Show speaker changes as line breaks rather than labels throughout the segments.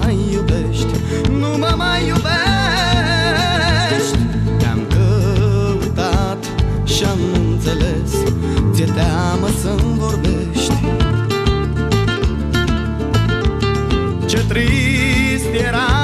mai iubești Nu mă mai iubești. Te-am căutat și-am înțeles Ți-e teamă să-mi vorbești. Ce trist era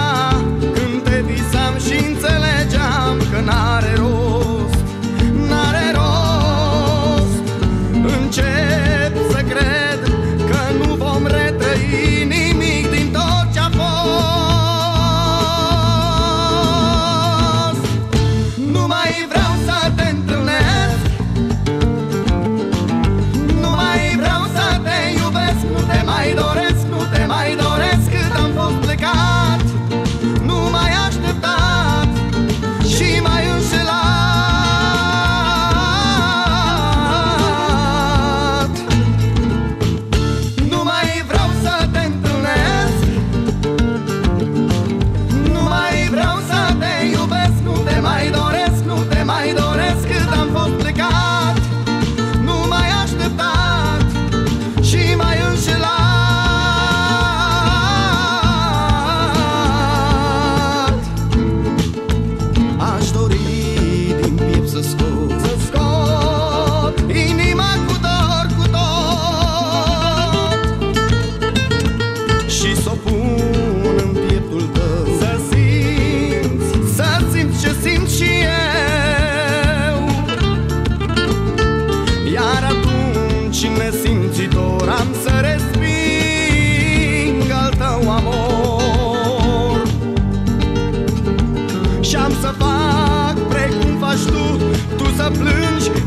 am fost plecat Nu mai așteptat Și mai înșelat Aș dori din piept să scot Să scot Inima cu dor, cu tot. Și să o pun sa plunge.